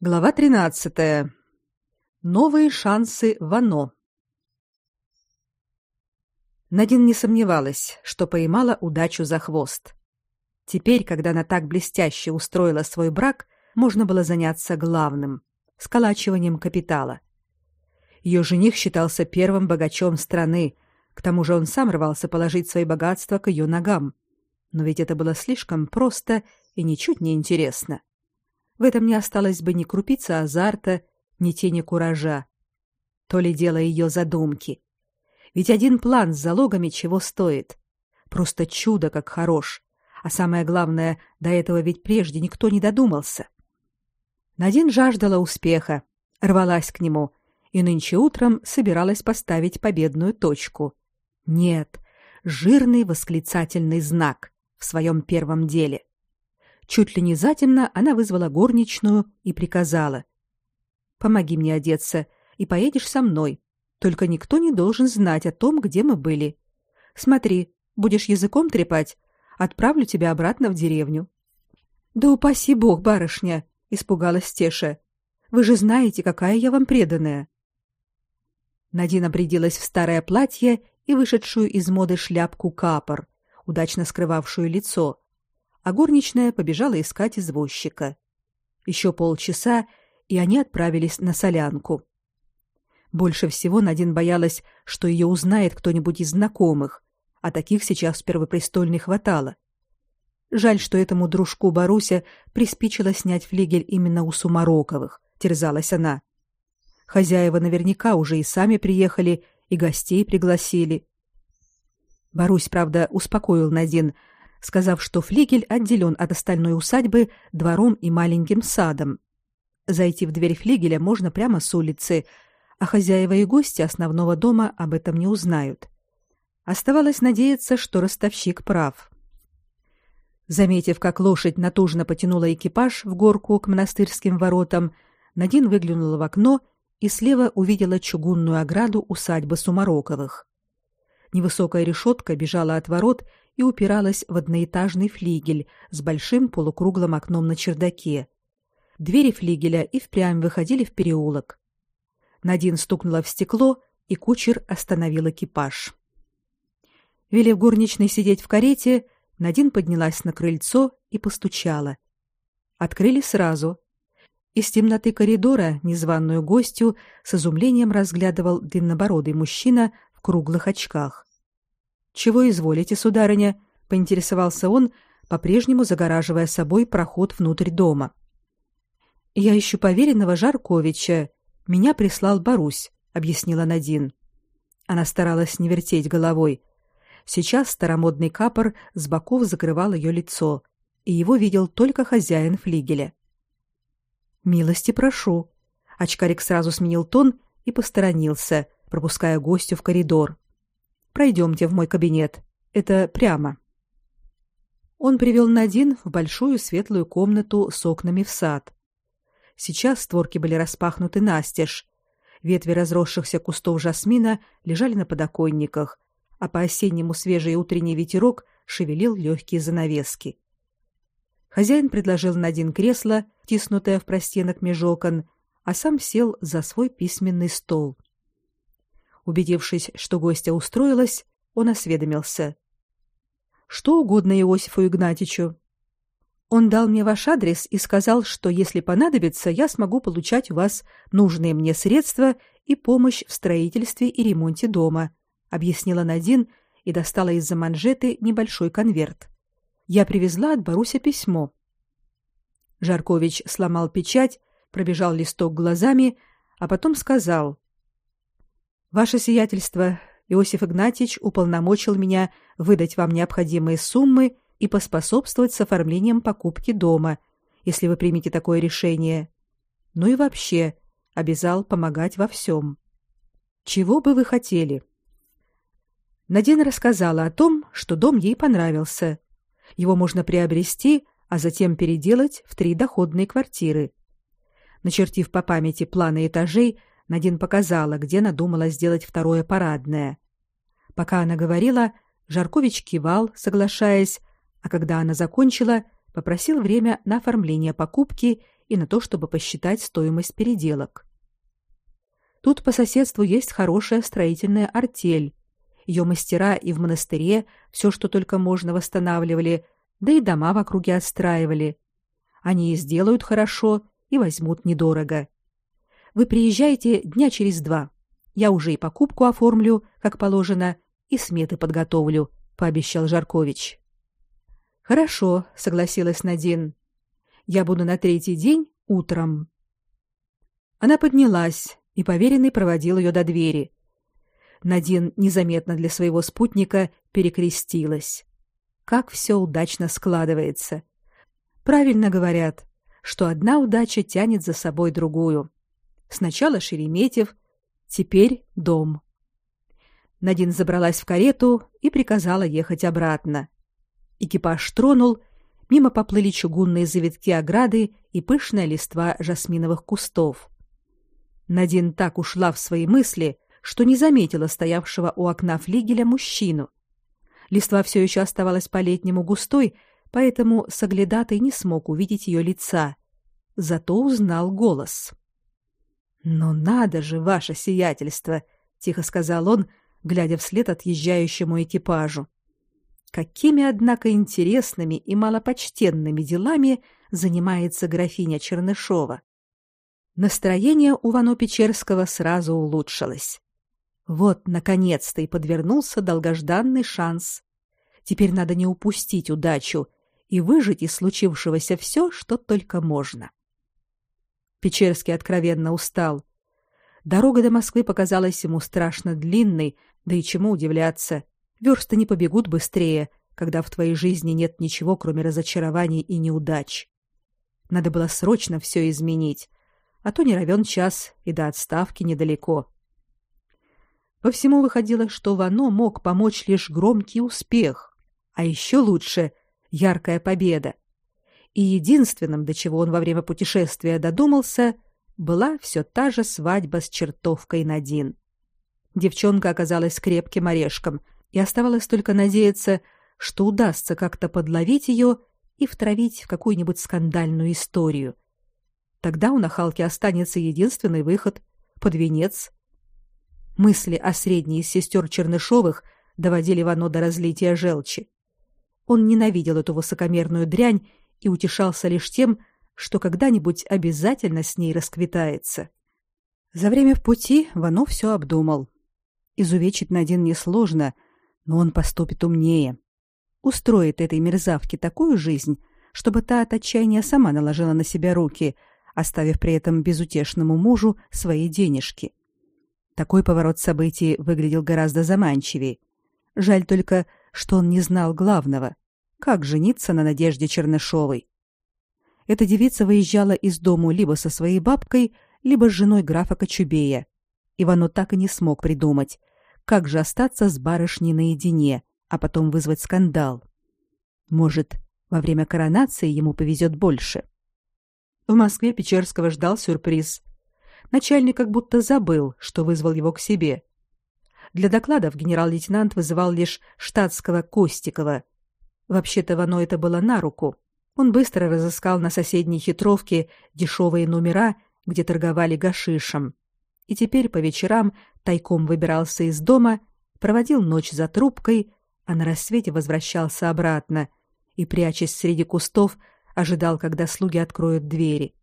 Глава 13. Новые шансы Вано. Надин не сомневалась, что поймала удачу за хвост. Теперь, когда она так блестяще устроила свой брак, можно было заняться главным сколачиванием капитала. Ее жених считался первым богачом страны, к тому же он сам рвался положить свои богатства к ее ногам. Но ведь это было слишком просто и ничуть не интересно. В этом не осталось бы ни крупицы азарта, ни тени куража. То ли дело ее задумки. Ведь один план с залогами чего стоит? Просто чудо как хорош. А самое главное, до этого ведь прежде никто не додумался. Надин жаждала успеха, рвалась к нему и нынче утром собиралась поставить победную точку. Нет, жирный восклицательный знак в своем первом деле. Чуть ли не затемно она вызвала горничную и приказала: "Помоги мне одеться и поедешь со мной. Только никто не должен знать о том, где мы были. Смотри, будешь языком трепать, отправлю тебя обратно в деревню". "Да упаси бог, барышня", испугалась Теша. "Вы же знаете, какая я вам преданная". Надина приделась в старое платье и вышедшую из моды шляпку капор, удачно скрывавшую лицо, а горничная побежала искать извозчика. Еще полчаса, и они отправились на солянку. Больше всего Надин боялась, что ее узнает кто-нибудь из знакомых, а таких сейчас в Первопрестольной хватало. Жаль, что этому дружку Баруся приспичило снять флигель именно у Сумароковых, терзалась она. Хозяева наверняка уже и сами приехали, и гостей пригласили. Барусь, правда, успокоил Надин, сказав, что флигель отделен от остальной усадьбы двором и маленьким садом. Зайти в дверь флигеля можно прямо с улицы, а хозяева и гости основного дома об этом не узнают. Оставалось надеяться, что ростовщик прав. Заметив, как лошадь натужно потянула экипаж в горку к монастырским воротам, Надин выглянула в окно и слева увидела чугунную ограду усадьбы Сумароковых. Невысокая решетка бежала от ворот и упиралась в одноэтажный флигель с большим полукруглым окном на чердаке. Двери флигеля и впрямь выходили в переулок. Надин стукнула в стекло, и кучер остановил экипаж. Велев горничной сидеть в карете, Надин поднялась на крыльцо и постучала. Открыли сразу. Из темноты коридора незваную гостью с изумлением разглядывал длиннобородый мужчина в круглых очках. Чего изволите, сударыня? поинтересовался он, по-прежнему загораживая собой проход внутрь дома. Я ищу поверенного Жарковича. Меня прислал Барусь, объяснила Надин. Она старалась не вертеть головой. Сейчас старомодный капор с боков закрывал ее лицо, и его видел только хозяин флигеля. Милости прошу. Очкарик сразу сменил тон и посторонился, пропуская гостю в коридор. Пройдемте в мой кабинет. Это прямо. Он привел Надин в большую светлую комнату с окнами в сад. Сейчас створки были распахнуты настежь. Ветви разросшихся кустов жасмина лежали на подоконниках, а по-осеннему свежий утренний ветерок шевелил легкие занавески. Хозяин предложил Надин кресло, тиснутое в простенок меж окон, а сам сел за свой письменный стол. Убедившись, что гостья устроилась, он осведомился: "Что угодно Иосифу Игнатьичу?" Он дал мне ваш адрес и сказал, что если понадобится, я смогу получать у вас нужные мне средства и помощь в строительстве и ремонте дома, объяснила Надин и достала из-за манжеты небольшой конверт. Я привезла от Баруся письмо. Жаркович сломал печать, пробежал листок глазами, а потом сказал: Ваше сиятельство, Иосиф Игнатьевич уполномочил меня выдать вам необходимые суммы и поспособствовать с оформлением покупки дома, если вы примете такое решение. Ну и вообще, обязал помогать во всем. Чего бы вы хотели? Надина рассказала о том, что дом ей понравился. Его можно приобрести, а затем переделать в три доходные квартиры. Начертив по памяти планы этажей, Надин показала, где надумала сделать второе парадное. Пока она говорила, Жаркович кивал, соглашаясь, а когда она закончила, попросил время на оформление покупки и на то, чтобы посчитать стоимость переделок. Тут по соседству есть хорошая строительная артель. Ее мастера и в монастыре все, что только можно, восстанавливали, да и дома в округе отстраивали. Они и сделают хорошо, и возьмут недорого. Вы приезжаете дня через два. Я уже и покупку оформлю, как положено, и сметы подготовлю, пообещал Жаркович. Хорошо, согласилась Надин. Я буду на третий день утром. Она поднялась, и поверенный проводил ее до двери. Надин незаметно для своего спутника перекрестилась. Как все удачно складывается. Правильно говорят, что одна удача тянет за собой другую. Сначала Шереметьев, теперь дом. Надин забралась в карету и приказала ехать обратно. Экипаж тронул, мимо поплыли чугунные завитки ограды и пышная листва жасминовых кустов. Надин так ушла в свои мысли, что не заметила стоявшего у окна флигеля мужчину. Листва все еще оставалась по-летнему густой, поэтому соглядатый не смог увидеть ее лица. Зато узнал голос. «Но надо же, ваше сиятельство!» — тихо сказал он, глядя вслед отъезжающему экипажу. Какими, однако, интересными и малопочтенными делами занимается графиня Чернышова. Настроение у Вано Печерского сразу улучшилось. Вот, наконец-то, и подвернулся долгожданный шанс. Теперь надо не упустить удачу и выжить из случившегося все, что только можно. Печерский откровенно устал. Дорога до Москвы показалась ему страшно длинной, да и чему удивляться. Версты не побегут быстрее, когда в твоей жизни нет ничего, кроме разочарований и неудач. Надо было срочно все изменить, а то не равен час, и до отставки недалеко. По всему выходило, что Вано мог помочь лишь громкий успех, а еще лучше — яркая победа и единственным, до чего он во время путешествия додумался, была все та же свадьба с чертовкой Надин. Девчонка оказалась крепким орешком, и оставалось только надеяться, что удастся как-то подловить ее и втравить в какую-нибудь скандальную историю. Тогда у нахалки останется единственный выход — под венец. Мысли о средней из сестер Чернышовых доводили Вано до разлития желчи. Он ненавидел эту высокомерную дрянь и утешался лишь тем, что когда-нибудь обязательно с ней расквитается. За время в пути Вано все обдумал. Изувечить Надин несложно, но он поступит умнее. Устроит этой мерзавке такую жизнь, чтобы та от отчаяния сама наложила на себя руки, оставив при этом безутешному мужу свои денежки. Такой поворот событий выглядел гораздо заманчивее. Жаль только, что он не знал главного — как жениться на Надежде Чернышовой? Эта девица выезжала из дому либо со своей бабкой, либо с женой графа Кочубея. Ивану так и не смог придумать, как же остаться с барышней наедине, а потом вызвать скандал. Может, во время коронации ему повезет больше. В Москве Печерского ждал сюрприз. Начальник как будто забыл, что вызвал его к себе. Для докладов генерал-лейтенант вызывал лишь штатского Костикова, Вообще-то Вано это было на руку. Он быстро разыскал на соседней хитровке дешевые номера, где торговали гашишем. И теперь по вечерам тайком выбирался из дома, проводил ночь за трубкой, а на рассвете возвращался обратно и, прячась среди кустов, ожидал, когда слуги откроют двери.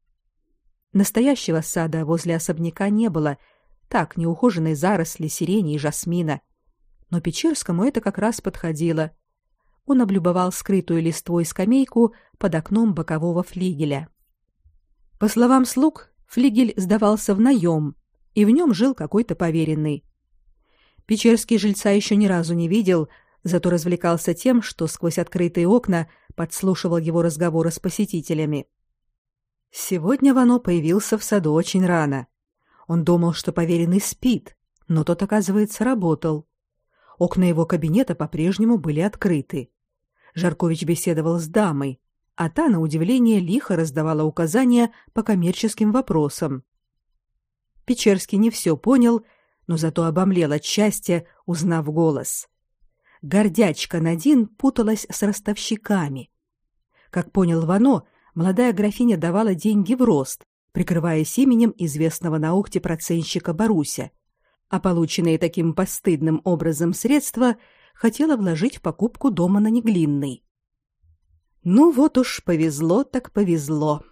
Настоящего сада возле особняка не было, так неухоженные заросли сирени и жасмина. Но Печерскому это как раз подходило — он облюбовал скрытую листвой скамейку под окном бокового флигеля. По словам слуг, флигель сдавался в наем, и в нем жил какой-то поверенный. Печерский жильца еще ни разу не видел, зато развлекался тем, что сквозь открытые окна подслушивал его разговоры с посетителями. Сегодня Вано появился в саду очень рано. Он думал, что поверенный спит, но тот, оказывается, работал. Окна его кабинета по-прежнему были открыты. Жаркович беседовал с дамой, а та, на удивление, лихо раздавала указания по коммерческим вопросам. Печерский не все понял, но зато обомлел от счастья, узнав голос. Гордячка Надин путалась с ростовщиками. Как понял Вано, молодая графиня давала деньги в рост, прикрываясь именем известного на Ухте проценщика Баруся, а полученные таким постыдным образом средства хотела вложить в покупку дома на Неглинной. Ну вот уж повезло так повезло.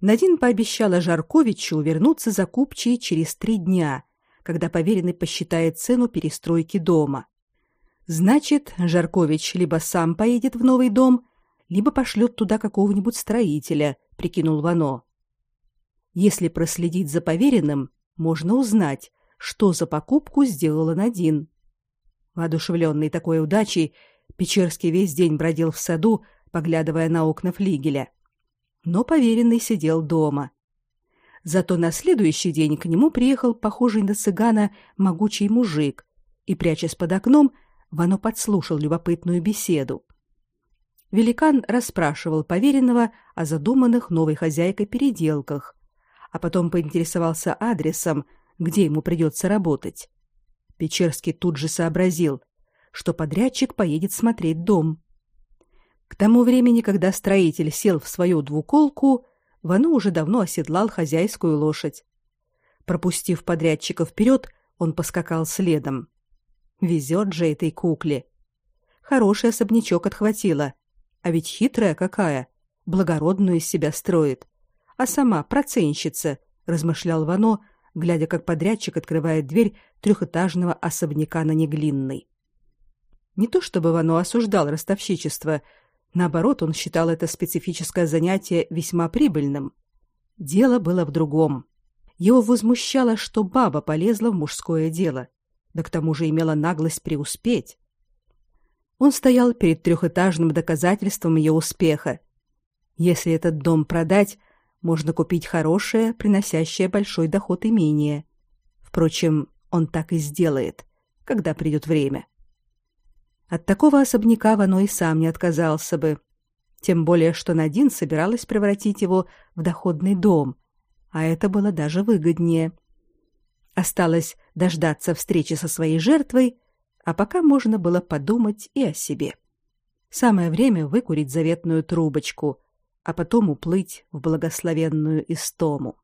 Надин пообещала Жарковичу вернуться за купчей через три дня, когда поверенный посчитает цену перестройки дома. Значит, Жаркович либо сам поедет в новый дом, либо пошлет туда какого-нибудь строителя, прикинул Вано. Если проследить за поверенным, можно узнать, что за покупку сделала Надин. Воодушевленный такой удачей, Печерский весь день бродил в саду, поглядывая на окна флигеля. Но поверенный сидел дома. Зато на следующий день к нему приехал похожий на цыгана могучий мужик и, прячась под окном, Вано подслушал любопытную беседу. Великан расспрашивал поверенного о задуманных новой хозяйкой переделках, а потом поинтересовался адресом, где ему придется работать. Печерский тут же сообразил, что подрядчик поедет смотреть дом. К тому времени, когда строитель сел в свою двуколку, Вану уже давно оседлал хозяйскую лошадь. Пропустив подрядчика вперед, он поскакал следом. Везет же этой кукле. Хороший особнячок отхватила, а ведь хитрая какая, благородную из себя строит, а сама проценщица, размышлял Вано, глядя, как подрядчик открывает дверь трехэтажного особняка на Неглинной. Не то чтобы Вано осуждал ростовщичество, наоборот, он считал это специфическое занятие весьма прибыльным. Дело было в другом. Его возмущало, что баба полезла в мужское дело, да к тому же имела наглость преуспеть. Он стоял перед трехэтажным доказательством ее успеха. Если этот дом продать, можно купить хорошее, приносящее большой доход имение. Впрочем, он так и сделает, когда придет время. От такого особняка Вано и сам не отказался бы. Тем более, что Надин собиралась превратить его в доходный дом, а это было даже выгоднее. Осталось дождаться встречи со своей жертвой, а пока можно было подумать и о себе. Самое время выкурить заветную трубочку, а потом уплыть в благословенную истому.